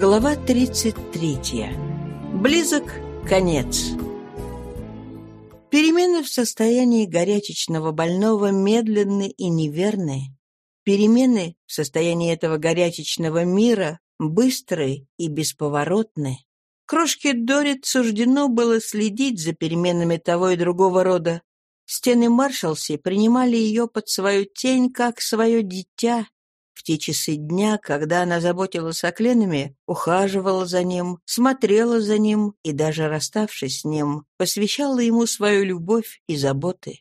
Глава 33. Близок конец. Перемены в состоянии горячечного больного медленны и неверны. Перемены в состоянии этого горячечного мира быстрые и бесповоротны. Крошке Дорит суждено было следить за переменами того и другого рода. Стены Маршалси принимали ее под свою тень, как свое дитя, в те часы дня, когда она заботилась о Кленами, ухаживала за ним, смотрела за ним и, даже расставшись с ним, посвящала ему свою любовь и заботы.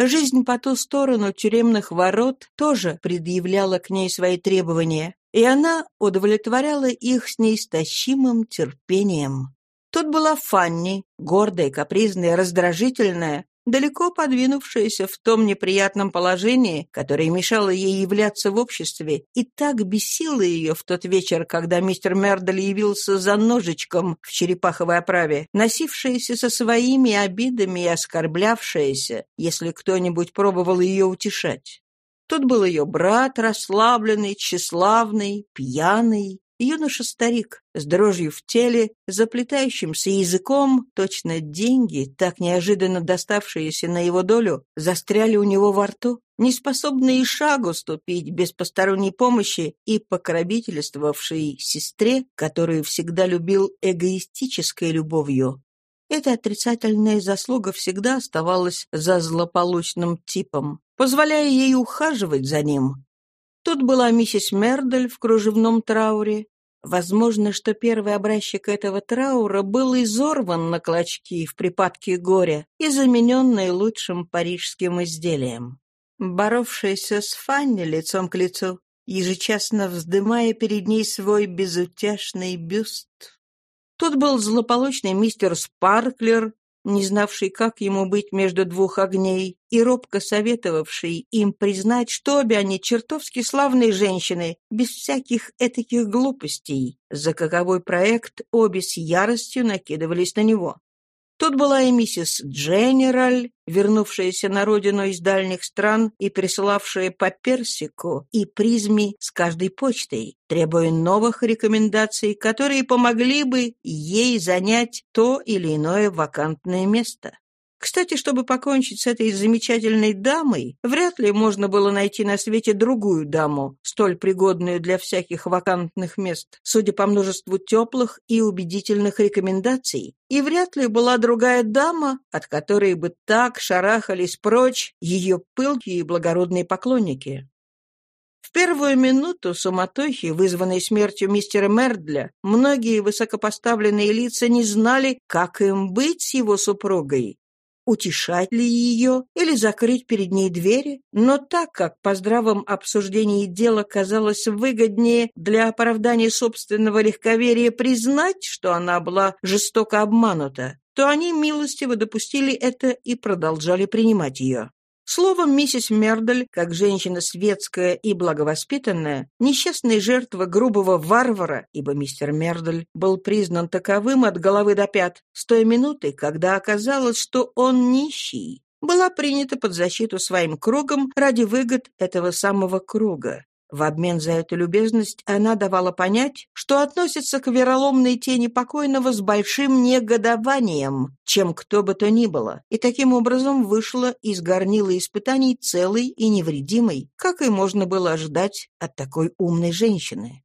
Жизнь по ту сторону тюремных ворот тоже предъявляла к ней свои требования, и она удовлетворяла их с неистощимым терпением. Тут была Фанни, гордая, капризная, раздражительная, далеко подвинувшаяся в том неприятном положении, которое мешало ей являться в обществе, и так бесило ее в тот вечер, когда мистер Мердель явился за ножичком в черепаховой оправе, носившаяся со своими обидами и оскорблявшаяся, если кто-нибудь пробовал ее утешать. Тут был ее брат, расслабленный, тщеславный, пьяный, Юноша-старик с дрожью в теле, заплетающимся языком, точно деньги, так неожиданно доставшиеся на его долю, застряли у него во рту, неспособный и шагу ступить без посторонней помощи и покровительствовавший сестре, которую всегда любил эгоистической любовью. Эта отрицательная заслуга всегда оставалась за злополучным типом, позволяя ей ухаживать за ним, Тут была миссис Мердель в кружевном трауре. Возможно, что первый образчик этого траура был изорван на клочки в припадке горя и заменен наилучшим парижским изделием. Боровшаяся с Фанни лицом к лицу, ежечасно вздымая перед ней свой безутешный бюст. Тут был злополучный мистер Спарклер не знавший, как ему быть между двух огней, и робко советовавший им признать, что обе они чертовски славные женщины, без всяких этаких глупостей, за каковой проект обе с яростью накидывались на него. Тут была и миссис Дженераль, вернувшаяся на родину из дальних стран и присылавшая по персику и призме с каждой почтой, требуя новых рекомендаций, которые помогли бы ей занять то или иное вакантное место. Кстати, чтобы покончить с этой замечательной дамой, вряд ли можно было найти на свете другую даму, столь пригодную для всяких вакантных мест, судя по множеству теплых и убедительных рекомендаций, и вряд ли была другая дама, от которой бы так шарахались прочь ее пылкие и благородные поклонники. В первую минуту суматохи, вызванной смертью мистера Мердля, многие высокопоставленные лица не знали, как им быть с его супругой, утешать ли ее или закрыть перед ней двери, но так как по здравом обсуждении дела казалось выгоднее для оправдания собственного легковерия признать, что она была жестоко обманута, то они милостиво допустили это и продолжали принимать ее. Словом, миссис Мердель, как женщина светская и благовоспитанная, несчастная жертва грубого варвара, ибо мистер Мердель был признан таковым от головы до пят, с той минуты, когда оказалось, что он нищий, была принята под защиту своим кругом ради выгод этого самого круга. В обмен за эту любезность она давала понять, что относится к вероломной тени покойного с большим негодованием, чем кто бы то ни было, и таким образом вышла из горнила испытаний целой и невредимой, как и можно было ожидать от такой умной женщины.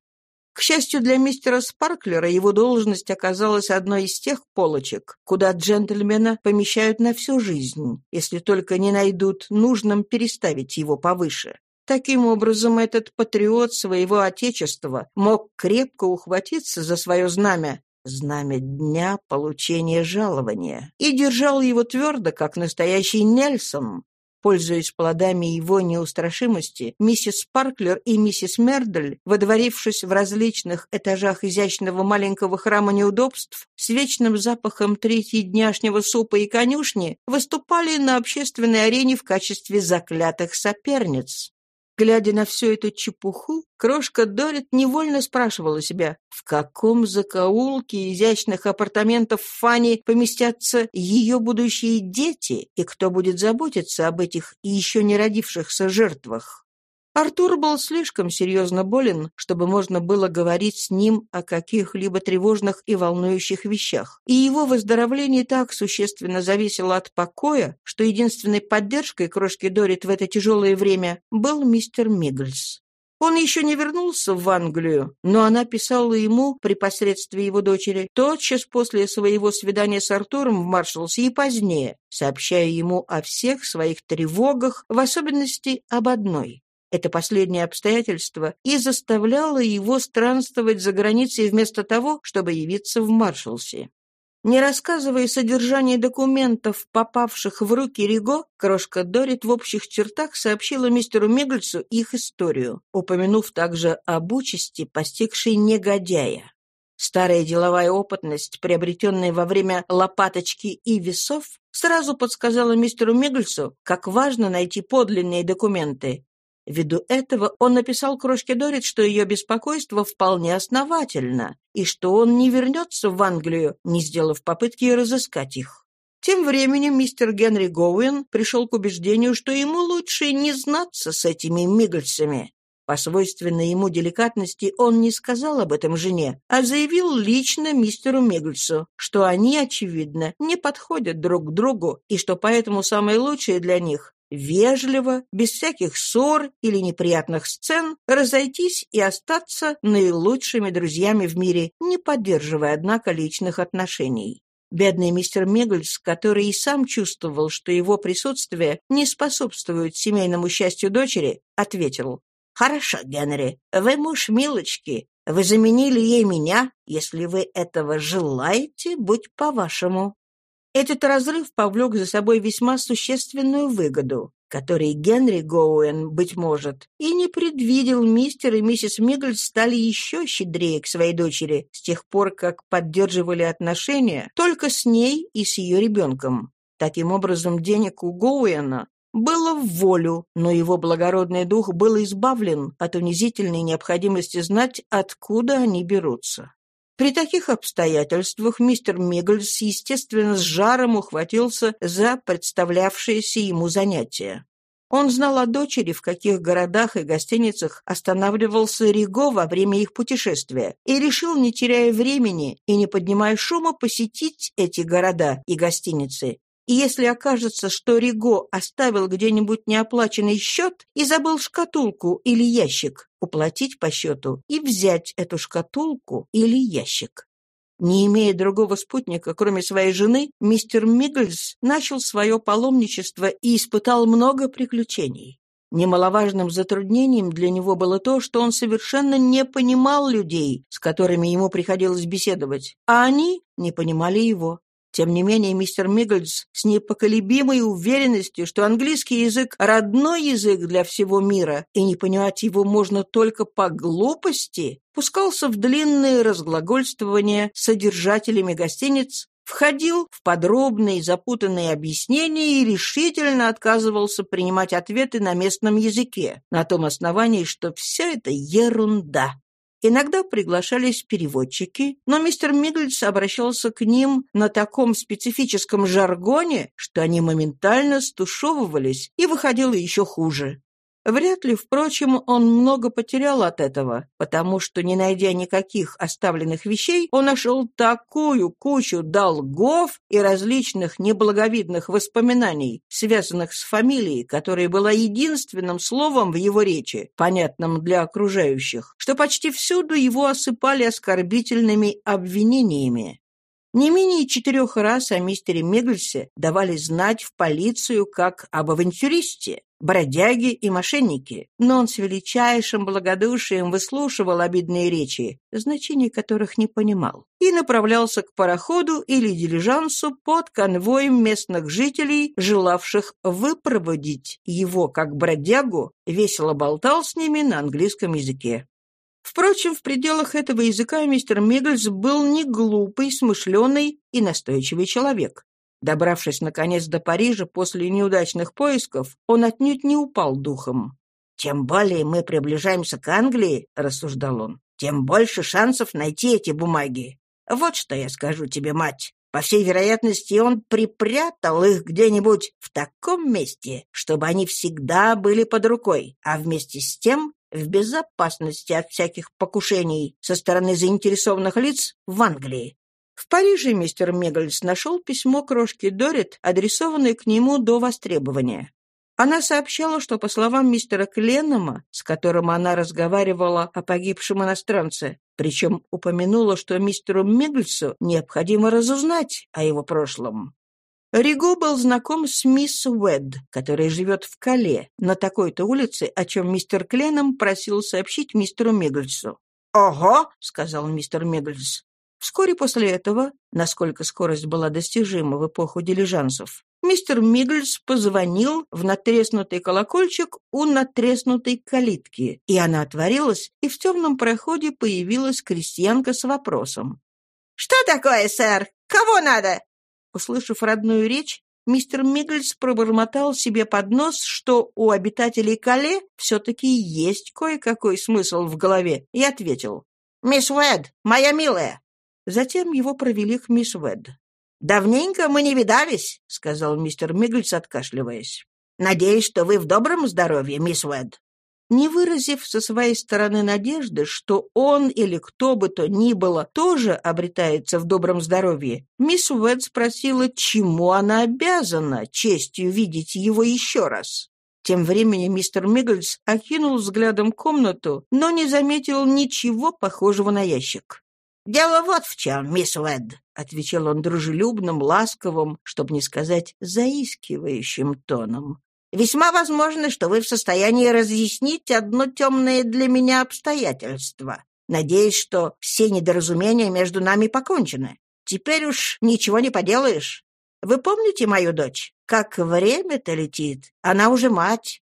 К счастью для мистера Спарклера, его должность оказалась одной из тех полочек, куда джентльмена помещают на всю жизнь, если только не найдут нужным переставить его повыше. Таким образом, этот патриот своего отечества мог крепко ухватиться за свое знамя, знамя дня получения жалования, и держал его твердо, как настоящий Нельсон. Пользуясь плодами его неустрашимости, миссис Парклер и миссис Мердель, водворившись в различных этажах изящного маленького храма неудобств, с вечным запахом третьедняшнего супа и конюшни, выступали на общественной арене в качестве заклятых соперниц. Глядя на всю эту чепуху, крошка Дорит невольно спрашивала себя, в каком закоулке изящных апартаментов Фанни поместятся ее будущие дети, и кто будет заботиться об этих еще не родившихся жертвах. Артур был слишком серьезно болен, чтобы можно было говорить с ним о каких-либо тревожных и волнующих вещах, и его выздоровление так существенно зависело от покоя, что единственной поддержкой крошки Дорит в это тяжелое время был мистер Мигглс. Он еще не вернулся в Англию, но она писала ему при посредстве его дочери тотчас после своего свидания с Артуром в Маршалсе и позднее, сообщая ему о всех своих тревогах, в особенности об одной. Это последнее обстоятельство и заставляло его странствовать за границей вместо того, чтобы явиться в Маршалсе. Не рассказывая содержание документов, попавших в руки Риго, крошка Дорит в общих чертах сообщила мистеру Мигельсу их историю, упомянув также об участи, постигшей негодяя. Старая деловая опытность, приобретенная во время лопаточки и весов, сразу подсказала мистеру Мигельсу, как важно найти подлинные документы, Ввиду этого он написал крошке Дорит, что ее беспокойство вполне основательно, и что он не вернется в Англию, не сделав попытки разыскать их. Тем временем мистер Генри Гоуэн пришел к убеждению, что ему лучше не знаться с этими мигальцами. По свойственной ему деликатности он не сказал об этом жене, а заявил лично мистеру Мигельсу, что они, очевидно, не подходят друг к другу и что поэтому самое лучшее для них вежливо, без всяких ссор или неприятных сцен, разойтись и остаться наилучшими друзьями в мире, не поддерживая, однако, личных отношений. Бедный мистер Мегальс, который и сам чувствовал, что его присутствие не способствует семейному счастью дочери, ответил, «Хорошо, Генри, вы муж Милочки, вы заменили ей меня, если вы этого желаете, будь по-вашему». Этот разрыв повлек за собой весьма существенную выгоду, которой Генри Гоуэн, быть может, и не предвидел мистер и миссис Миггль стали еще щедрее к своей дочери с тех пор, как поддерживали отношения только с ней и с ее ребенком. Таким образом, денег у Гоуэна было в волю, но его благородный дух был избавлен от унизительной необходимости знать, откуда они берутся. При таких обстоятельствах мистер Миггельс, естественно, с жаром ухватился за представлявшееся ему занятие. Он знал о дочери, в каких городах и гостиницах останавливался Риго во время их путешествия, и решил, не теряя времени и не поднимая шума, посетить эти города и гостиницы и если окажется, что Риго оставил где-нибудь неоплаченный счет и забыл шкатулку или ящик, уплатить по счету и взять эту шкатулку или ящик. Не имея другого спутника, кроме своей жены, мистер Мигглс начал свое паломничество и испытал много приключений. Немаловажным затруднением для него было то, что он совершенно не понимал людей, с которыми ему приходилось беседовать, а они не понимали его. Тем не менее, мистер Миггельс с непоколебимой уверенностью, что английский язык – родной язык для всего мира, и не понимать его можно только по глупости, пускался в длинные разглагольствования с содержателями гостиниц, входил в подробные запутанные объяснения и решительно отказывался принимать ответы на местном языке, на том основании, что все это ерунда. Иногда приглашались переводчики, но мистер Мигглс обращался к ним на таком специфическом жаргоне, что они моментально стушевывались, и выходило еще хуже. Вряд ли, впрочем, он много потерял от этого, потому что, не найдя никаких оставленных вещей, он нашел такую кучу долгов и различных неблаговидных воспоминаний, связанных с фамилией, которая была единственным словом в его речи, понятным для окружающих, что почти всюду его осыпали оскорбительными обвинениями. Не менее четырех раз о мистере Мигглсе давали знать в полицию как об авантюристе, бродяги и мошенники, но он с величайшим благодушием выслушивал обидные речи, значения которых не понимал, и направлялся к пароходу или дилижансу под конвоем местных жителей, желавших выпроводить его как бродягу, весело болтал с ними на английском языке. Впрочем, в пределах этого языка мистер Миггельс был не глупый, смышленый и настойчивый человек. Добравшись, наконец, до Парижа после неудачных поисков, он отнюдь не упал духом. «Чем более мы приближаемся к Англии, — рассуждал он, — тем больше шансов найти эти бумаги. Вот что я скажу тебе, мать. По всей вероятности, он припрятал их где-нибудь в таком месте, чтобы они всегда были под рукой, а вместе с тем в безопасности от всяких покушений со стороны заинтересованных лиц в Англии. В Париже мистер Мегальс нашел письмо крошки Дорит, адресованное к нему до востребования. Она сообщала, что, по словам мистера Кленнема, с которым она разговаривала о погибшем иностранце, причем упомянула, что мистеру Мегальсу необходимо разузнать о его прошлом. Риго был знаком с мисс Уэд, которая живет в Кале, на такой-то улице, о чем мистер Кленном просил сообщить мистеру Мегальсу. «Ого!» — сказал мистер Мегальс. Вскоре после этого, насколько скорость была достижима в эпоху дилижансов, мистер Мигглс позвонил в натреснутый колокольчик у натреснутой калитки, и она отворилась, и в темном проходе появилась крестьянка с вопросом. «Что такое, сэр? Кого надо?» Услышав родную речь, мистер Мигглс пробормотал себе под нос, что у обитателей Кале все-таки есть кое-какой смысл в голове, и ответил. «Мисс Уэд, моя милая, Затем его провели к мисс Уэд. «Давненько мы не видались», — сказал мистер Миггельс, откашливаясь. «Надеюсь, что вы в добром здоровье, мисс Уэд». Не выразив со своей стороны надежды, что он или кто бы то ни было тоже обретается в добром здоровье, мисс Уэд спросила, чему она обязана честью видеть его еще раз. Тем временем мистер Миггельс окинул взглядом комнату, но не заметил ничего похожего на ящик. «Дело вот в чем, мисс Уэд», — отвечал он дружелюбным, ласковым, чтобы не сказать заискивающим тоном. «Весьма возможно, что вы в состоянии разъяснить одно темное для меня обстоятельство. Надеюсь, что все недоразумения между нами покончены. Теперь уж ничего не поделаешь. Вы помните мою дочь? Как время-то летит. Она уже мать.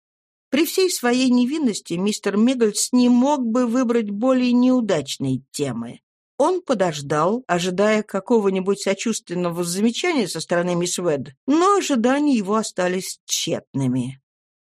При всей своей невинности мистер Миггельс не мог бы выбрать более неудачной темы. Он подождал, ожидая какого-нибудь сочувственного замечания со стороны мисс Уэд, но ожидания его остались тщетными.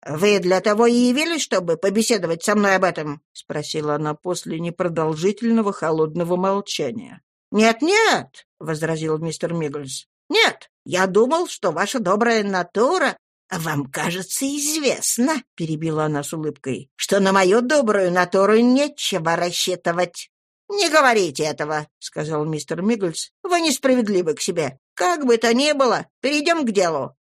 «Вы для того и явились, чтобы побеседовать со мной об этом?» — спросила она после непродолжительного холодного молчания. «Нет-нет», — возразил мистер Мигглс. «Нет, я думал, что ваша добрая натура «Вам, кажется, известно», — перебила она с улыбкой, «что на мою добрую натуру нечего рассчитывать. «Не говорите этого», — сказал мистер Миггельс. «Вы несправедливы к себе. Как бы то ни было, перейдем к делу».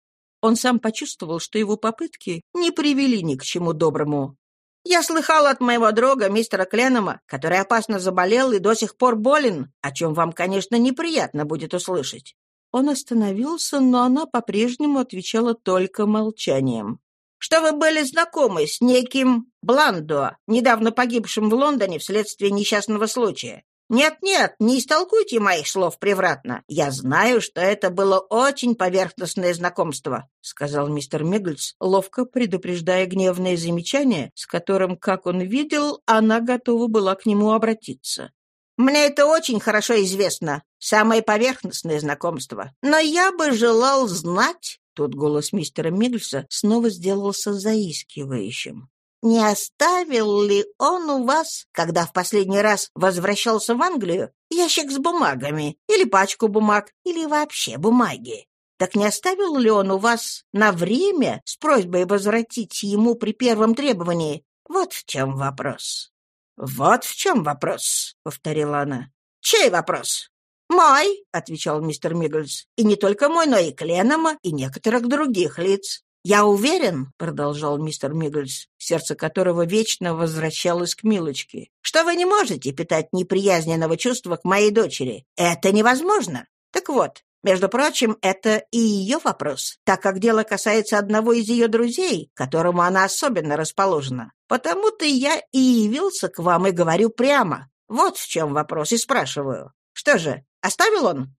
Он сам почувствовал, что его попытки не привели ни к чему доброму. «Я слыхал от моего друга, мистера Кленома, который опасно заболел и до сих пор болен, о чем вам, конечно, неприятно будет услышать». Он остановился, но она по-прежнему отвечала только молчанием что вы были знакомы с неким Бландо, недавно погибшим в Лондоне вследствие несчастного случая. «Нет-нет, не истолкуйте моих слов превратно. Я знаю, что это было очень поверхностное знакомство», — сказал мистер Миггельс, ловко предупреждая гневное замечание, с которым, как он видел, она готова была к нему обратиться. «Мне это очень хорошо известно. Самое поверхностное знакомство. Но я бы желал знать, Тут голос мистера Миггельса снова сделался заискивающим. «Не оставил ли он у вас, когда в последний раз возвращался в Англию, ящик с бумагами, или пачку бумаг, или вообще бумаги? Так не оставил ли он у вас на время с просьбой возвратить ему при первом требовании? Вот в чем вопрос». «Вот в чем вопрос», — повторила она. «Чей вопрос?» «Мой», — отвечал мистер Миггельс, — «и не только мой, но и Кленома, и некоторых других лиц». «Я уверен», — продолжал мистер Миггельс, сердце которого вечно возвращалось к Милочке, «что вы не можете питать неприязненного чувства к моей дочери. Это невозможно. Так вот, между прочим, это и ее вопрос, так как дело касается одного из ее друзей, которому она особенно расположена. Потому-то я и явился к вам и говорю прямо. Вот в чем вопрос, и спрашиваю. Что же, Оставил он?»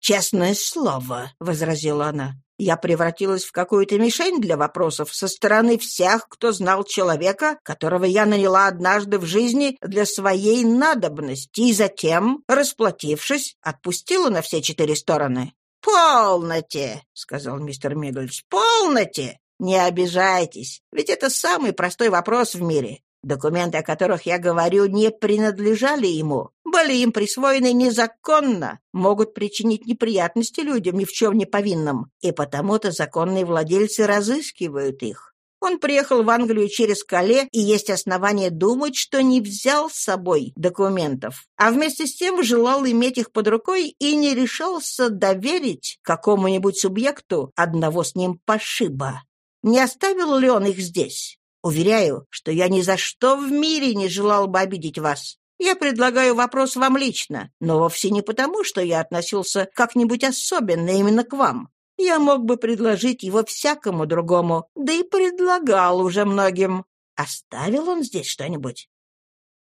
«Честное слово», — возразила она. «Я превратилась в какую-то мишень для вопросов со стороны всех, кто знал человека, которого я наняла однажды в жизни для своей надобности, и затем, расплатившись, отпустила на все четыре стороны». «Полноте», — сказал мистер Миггельс, — «полноте. Не обижайтесь, ведь это самый простой вопрос в мире. Документы, о которых я говорю, не принадлежали ему, были им присвоены незаконно, могут причинить неприятности людям ни в чем не повинным, и потому-то законные владельцы разыскивают их. Он приехал в Англию через Кале, и есть основания думать, что не взял с собой документов, а вместе с тем желал иметь их под рукой и не решался доверить какому-нибудь субъекту одного с ним пошиба. Не оставил ли он их здесь? Уверяю, что я ни за что в мире не желал бы обидеть вас. Я предлагаю вопрос вам лично, но вовсе не потому, что я относился как-нибудь особенно именно к вам. Я мог бы предложить его всякому другому, да и предлагал уже многим. Оставил он здесь что-нибудь?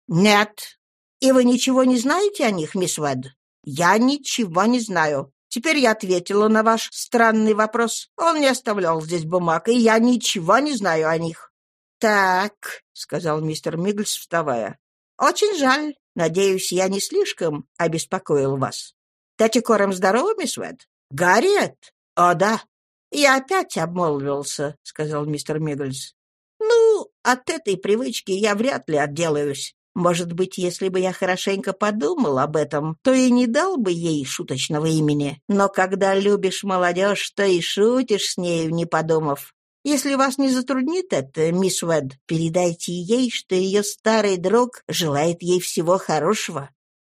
Нет. И вы ничего не знаете о них, мисс Уэд? Я ничего не знаю. Теперь я ответила на ваш странный вопрос. Он не оставлял здесь бумаг, и я ничего не знаю о них. «Так», — сказал мистер Мигглс, вставая. «Очень жаль. Надеюсь, я не слишком обеспокоил вас. Татикором здорово, мисс Уэд? Гарриет? О, да. Я опять обмолвился», — сказал мистер Мигглс. «Ну, от этой привычки я вряд ли отделаюсь. Может быть, если бы я хорошенько подумал об этом, то и не дал бы ей шуточного имени. Но когда любишь молодежь, то и шутишь с нею, не подумав. Если вас не затруднит это, мисс Уэд, передайте ей, что ее старый друг желает ей всего хорошего».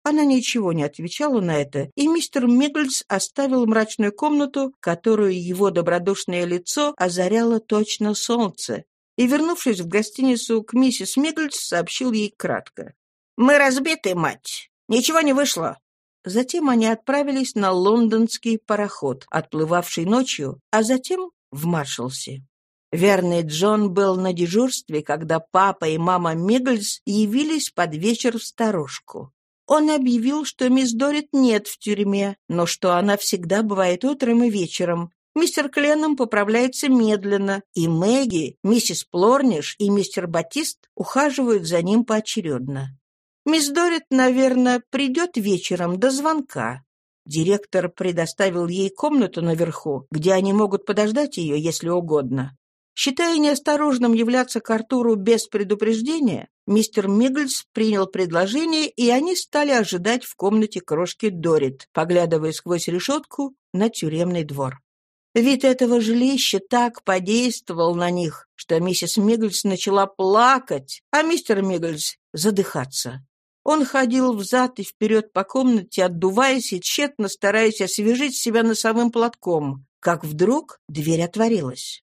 Она ничего не отвечала на это, и мистер Мигглс оставил мрачную комнату, которую его добродушное лицо озаряло точно солнце, и, вернувшись в гостиницу к миссис Мигглс, сообщил ей кратко. «Мы разбиты, мать. Ничего не вышло. Затем они отправились на лондонский пароход, отплывавший ночью, а затем в Маршалсе. Верный Джон был на дежурстве, когда папа и мама Мигглс явились под вечер в старушку. Он объявил, что мисс Дорит нет в тюрьме, но что она всегда бывает утром и вечером. Мистер Кленном поправляется медленно, и Мэгги, миссис Плорниш и мистер Батист ухаживают за ним поочередно. Мисс Дорит, наверное, придет вечером до звонка. Директор предоставил ей комнату наверху, где они могут подождать ее, если угодно. Считая неосторожным являться к Артуру без предупреждения, мистер Мигглс принял предложение, и они стали ожидать в комнате крошки Дорит, поглядывая сквозь решетку на тюремный двор. Вид этого жилища так подействовал на них, что миссис Мигглс начала плакать, а мистер Мигглс — задыхаться. Он ходил взад и вперед по комнате, отдуваясь и тщетно стараясь освежить себя носовым платком, как вдруг дверь отворилась.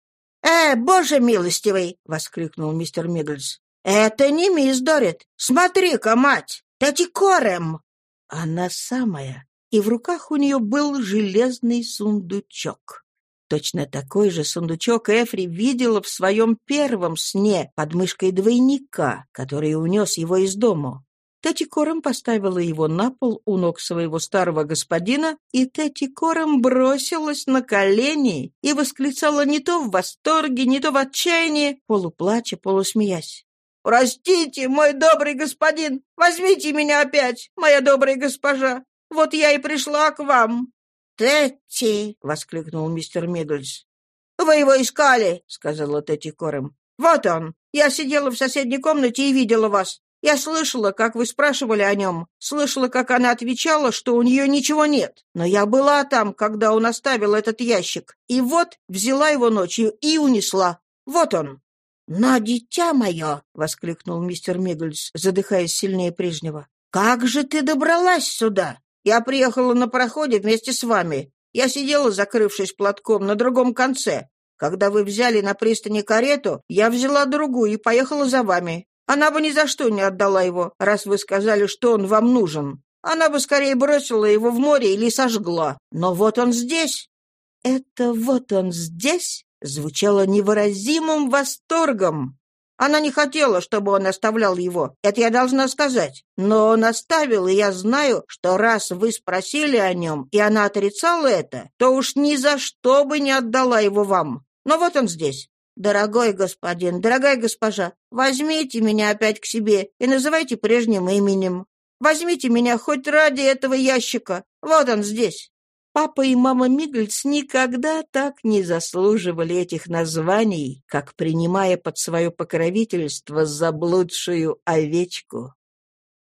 «Э, боже милостивый!» — воскликнул мистер Миддлс. «Это не мисс Дорит! Смотри-ка, мать! Татикорем!» Она самая. И в руках у нее был железный сундучок. Точно такой же сундучок Эфри видела в своем первом сне под мышкой двойника, который унес его из дому. Тетти Кором поставила его на пол у ног своего старого господина, и Тетти Кором бросилась на колени и восклицала не то в восторге, не то в отчаянии, полуплача, полусмеясь. «Простите, мой добрый господин! Возьмите меня опять, моя добрая госпожа! Вот я и пришла к вам!» «Тетти!» — воскликнул мистер Миддлс. «Вы его искали!» — сказала Тетти Кором. «Вот он! Я сидела в соседней комнате и видела вас. Я слышала, как вы спрашивали о нем, слышала, как она отвечала, что у нее ничего нет. Но я была там, когда он оставил этот ящик, и вот взяла его ночью и унесла. Вот он». «Но, дитя мое!» — воскликнул мистер Мигглс, задыхаясь сильнее прежнего. «Как же ты добралась сюда? Я приехала на пароходе вместе с вами. Я сидела, закрывшись платком, на другом конце. Когда вы взяли на пристани карету, я взяла другую и поехала за вами. Она бы ни за что не отдала его, раз вы сказали, что он вам нужен. Она бы скорее бросила его в море или сожгла. Но вот он здесь». Это «вот он здесь» звучало невыразимым восторгом. Она не хотела, чтобы он оставлял его, это я должна сказать. Но он оставил, и я знаю, что раз вы спросили о нем, и она отрицала это, то уж ни за что бы не отдала его вам. Но вот он здесь. «Дорогой господин, дорогая госпожа, возьмите меня опять к себе и называйте прежним именем. Возьмите меня хоть ради этого ящика. Вот он здесь». Папа и мама Мигельц никогда так не заслуживали этих названий, как принимая под свое покровительство заблудшую овечку.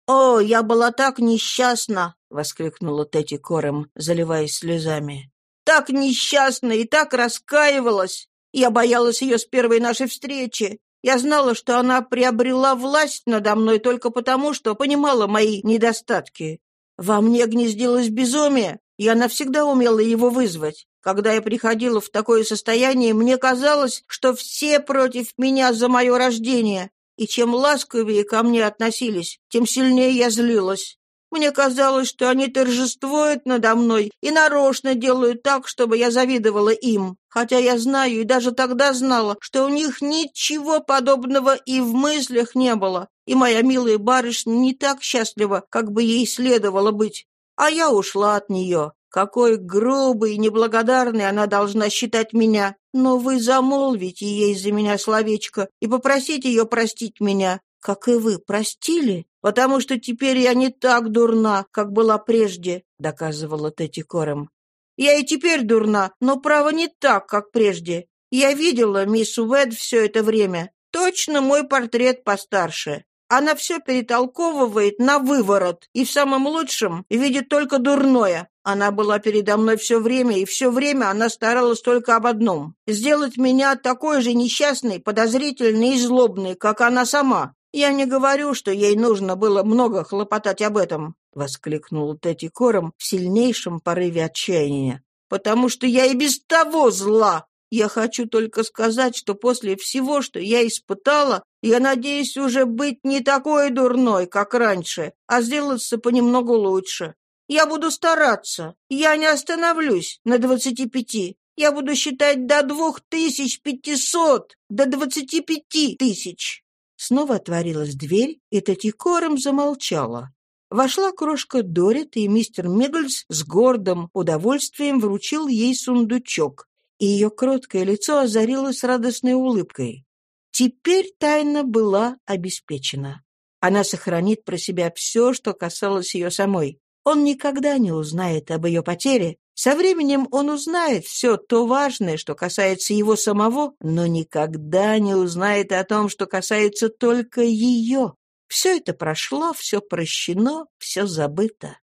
«О, я была так несчастна!» — воскликнула Тетти Кором, заливаясь слезами. «Так несчастна и так раскаивалась! Я боялась ее с первой нашей встречи. Я знала, что она приобрела власть надо мной только потому, что понимала мои недостатки. Во мне гнездилось безумие, я навсегда умела его вызвать. Когда я приходила в такое состояние, мне казалось, что все против меня за мое рождение, и чем ласковее ко мне относились, тем сильнее я злилась. Мне казалось, что они торжествуют надо мной и нарочно делают так, чтобы я завидовала им, хотя я знаю и даже тогда знала, что у них ничего подобного и в мыслях не было, и моя милая барышня не так счастлива, как бы ей следовало быть. А я ушла от нее. Какой грубой и неблагодарной она должна считать меня. Но вы замолвите ей за меня словечко и попросите ее простить меня, как и вы простили, потому что теперь я не так дурна, как была прежде», — доказывала Тетти Корем. «Я и теперь дурна, но, право, не так, как прежде. Я видела мисс Уэд все это время. Точно мой портрет постарше. Она все перетолковывает на выворот, и в самом лучшем видит только дурное. Она была передо мной все время, и все время она старалась только об одном — сделать меня такой же несчастной, подозрительной и злобной, как она сама. Я не говорю, что ей нужно было много хлопотать об этом, — воскликнул Тетти Кором в сильнейшем порыве отчаяния. «Потому что я и без того зла. Я хочу только сказать, что после всего, что я испытала, я надеюсь уже быть не такой дурной, как раньше, а сделаться понемногу лучше. Я буду стараться. Я не остановлюсь на двадцати пяти. Я буду считать до двух тысяч пятисот, до двадцати пяти тысяч». Снова отворилась дверь, и Татикором замолчала. Вошла крошка Дорит, и мистер Миддлс с гордым удовольствием вручил ей сундучок, и ее кроткое лицо озарилось радостной улыбкой. Теперь тайна была обеспечена. Она сохранит про себя все, что касалось ее самой. Он никогда не узнает об ее потере. Со временем он узнает все то важное, что касается его самого, но никогда не узнает о том, что касается только ее. Все это прошло, все прощено, все забыто.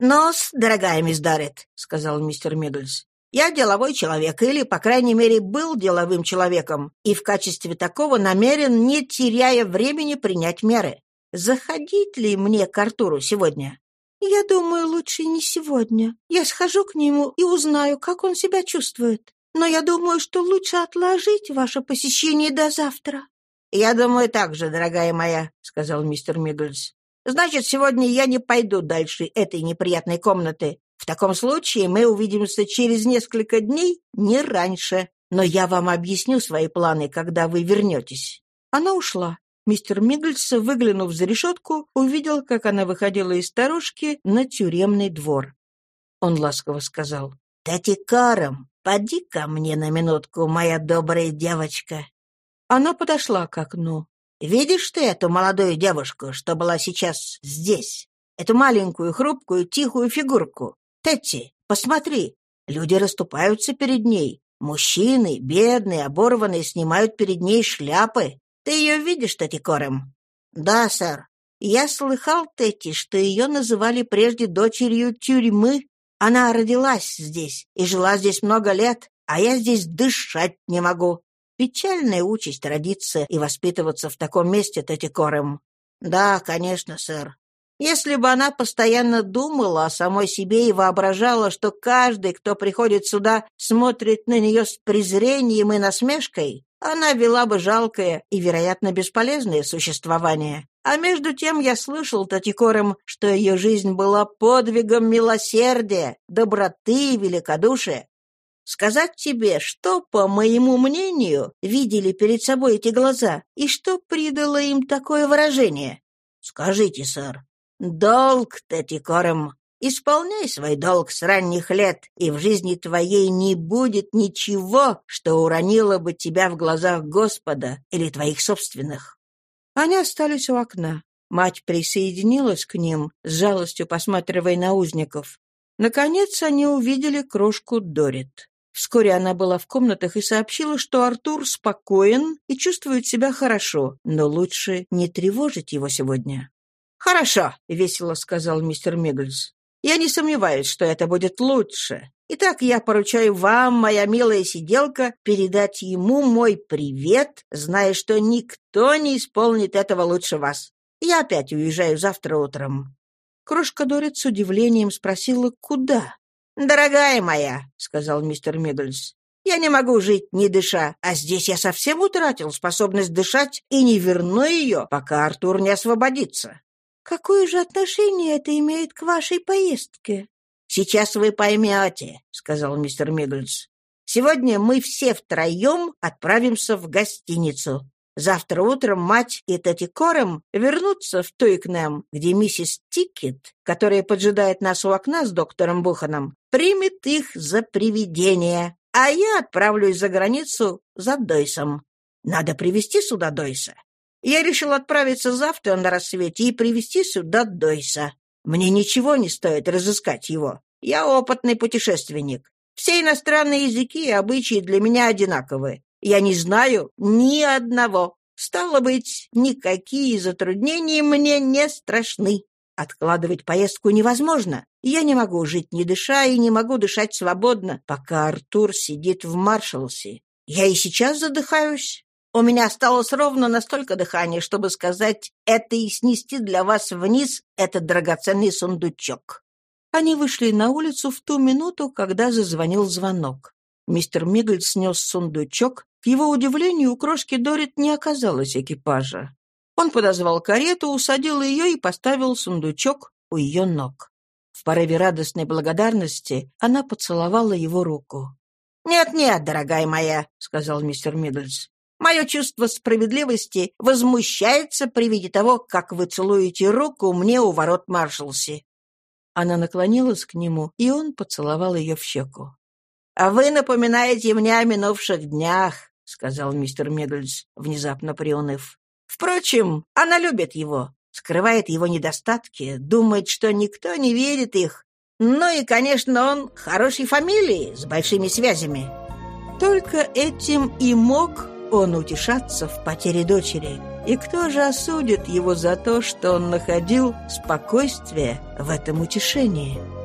«Нос, дорогая мисс Дарретт», — сказал мистер Миддлс, я деловой человек, или, по крайней мере, был деловым человеком, и в качестве такого намерен, не теряя времени, принять меры. Заходить ли мне к Артуру сегодня? Я думаю, лучше не сегодня. Я схожу к нему и узнаю, как он себя чувствует. Но я думаю, что лучше отложить ваше посещение до завтра. «Я думаю так же, дорогая моя», — сказал мистер Миддлс. «Значит, сегодня я не пойду дальше этой неприятной комнаты. В таком случае мы увидимся через несколько дней, не раньше. Но я вам объясню свои планы, когда вы вернетесь». Она ушла. Мистер Миддлс, выглянув за решетку, увидел, как она выходила из сторожки на тюремный двор. Он ласково сказал, «Тати Карам, поди ко мне на минутку, моя добрая девочка». Она подошла к окну. «Видишь ты эту молодую девушку, что была сейчас здесь? Эту маленькую, хрупкую, тихую фигурку? Тетти, посмотри, люди расступаются перед ней. Мужчины, бедные, оборванные, снимают перед ней шляпы. Ты ее видишь, Тетти Корем? Да, сэр. Я слыхал, Тетти, что ее называли прежде дочерью тюрьмы. Она родилась здесь и жила здесь много лет, а я здесь дышать не могу. Печальная участь родиться и воспитываться в таком месте, Тетти Корем. Да, конечно, сэр. Если бы она постоянно думала о самой себе и воображала, что каждый, кто приходит сюда, смотрит на нее с презрением и насмешкой, она вела бы жалкое и, вероятно, бесполезное существование. А между тем я слышал Татикорем, что ее жизнь была подвигом милосердия, доброты и великодушия. Сказать тебе, что, по моему мнению, видели перед собой эти глаза, и что придало им такое выражение? Скажите, сэр, Долг, Татикорем, исполняй свой долг с ранних лет, и в жизни твоей не будет ничего, что уронило бы тебя в глазах Господа или твоих собственных. Они остались у окна. Мать присоединилась к ним, с жалостью посматривая на узников. Наконец они увидели крошку Дорит. Вскоре она была в комнатах и сообщила, что Артур спокоен и чувствует себя хорошо, но лучше не тревожить его сегодня. «Хорошо», — весело сказал мистер Мигглс. «Я не сомневаюсь, что это будет лучше. Итак, я поручаю вам, моя милая сиделка, передать ему мой привет, зная, что никто не исполнит этого лучше вас. Я опять уезжаю завтра утром». Крошка Дорит с удивлением спросила, куда. «Дорогая моя», — сказал мистер Миддлс, — «я не могу жить, не дыша, а здесь я совсем утратил способность дышать и не верну ее, пока Артур не освободится». «Какое же отношение это имеет к вашей поездке?» «Сейчас вы поймете», — сказал мистер Миддлс. «Сегодня мы все втроем отправимся в гостиницу. Завтра утром мать и Корем вернутся в Туикнем, где миссис Тикет, которая поджидает нас у окна с доктором Буханом, примет их за привидение, а я отправлюсь за границу за Дойсом. Надо привести сюда Дойса. Я решил отправиться завтра на рассвете и привести сюда Дойса. Мне ничего не стоит разыскать его. Я опытный путешественник. Все иностранные языки и обычаи для меня одинаковы. Я не знаю ни одного. Стало быть, никакие затруднения мне не страшны. Откладывать поездку невозможно. Я не могу жить не дыша и не могу дышать свободно, пока Артур сидит в Маршалсе. Я и сейчас задыхаюсь. У меня осталось ровно настолько дыхания, чтобы сказать это и снести для вас вниз этот драгоценный сундучок». Они вышли на улицу в ту минуту, когда зазвонил звонок. Мистер Миггль снес сундучок. К его удивлению, у крошки Дорит не оказалось экипажа. Он подозвал карету, усадил ее и поставил сундучок у ее ног. В порыве радостной благодарности она поцеловала его руку. «Нет-нет, дорогая моя», — сказал мистер Миддлс. «Мое чувство справедливости возмущается при виде того, как вы целуете руку мне у ворот Маршалси». Она наклонилась к нему, и он поцеловал ее в щеку. «А вы напоминаете мне о минувших днях», — сказал мистер Миддлс, внезапно приуныв. Впрочем, она любит его, скрывает его недостатки, думает, что никто не верит их. Ну и, конечно, он хорошей фамилии, с большими связями. Только этим и мог он утешаться в потере дочери. И кто же осудит его за то, что он находил спокойствие в этом утешении?»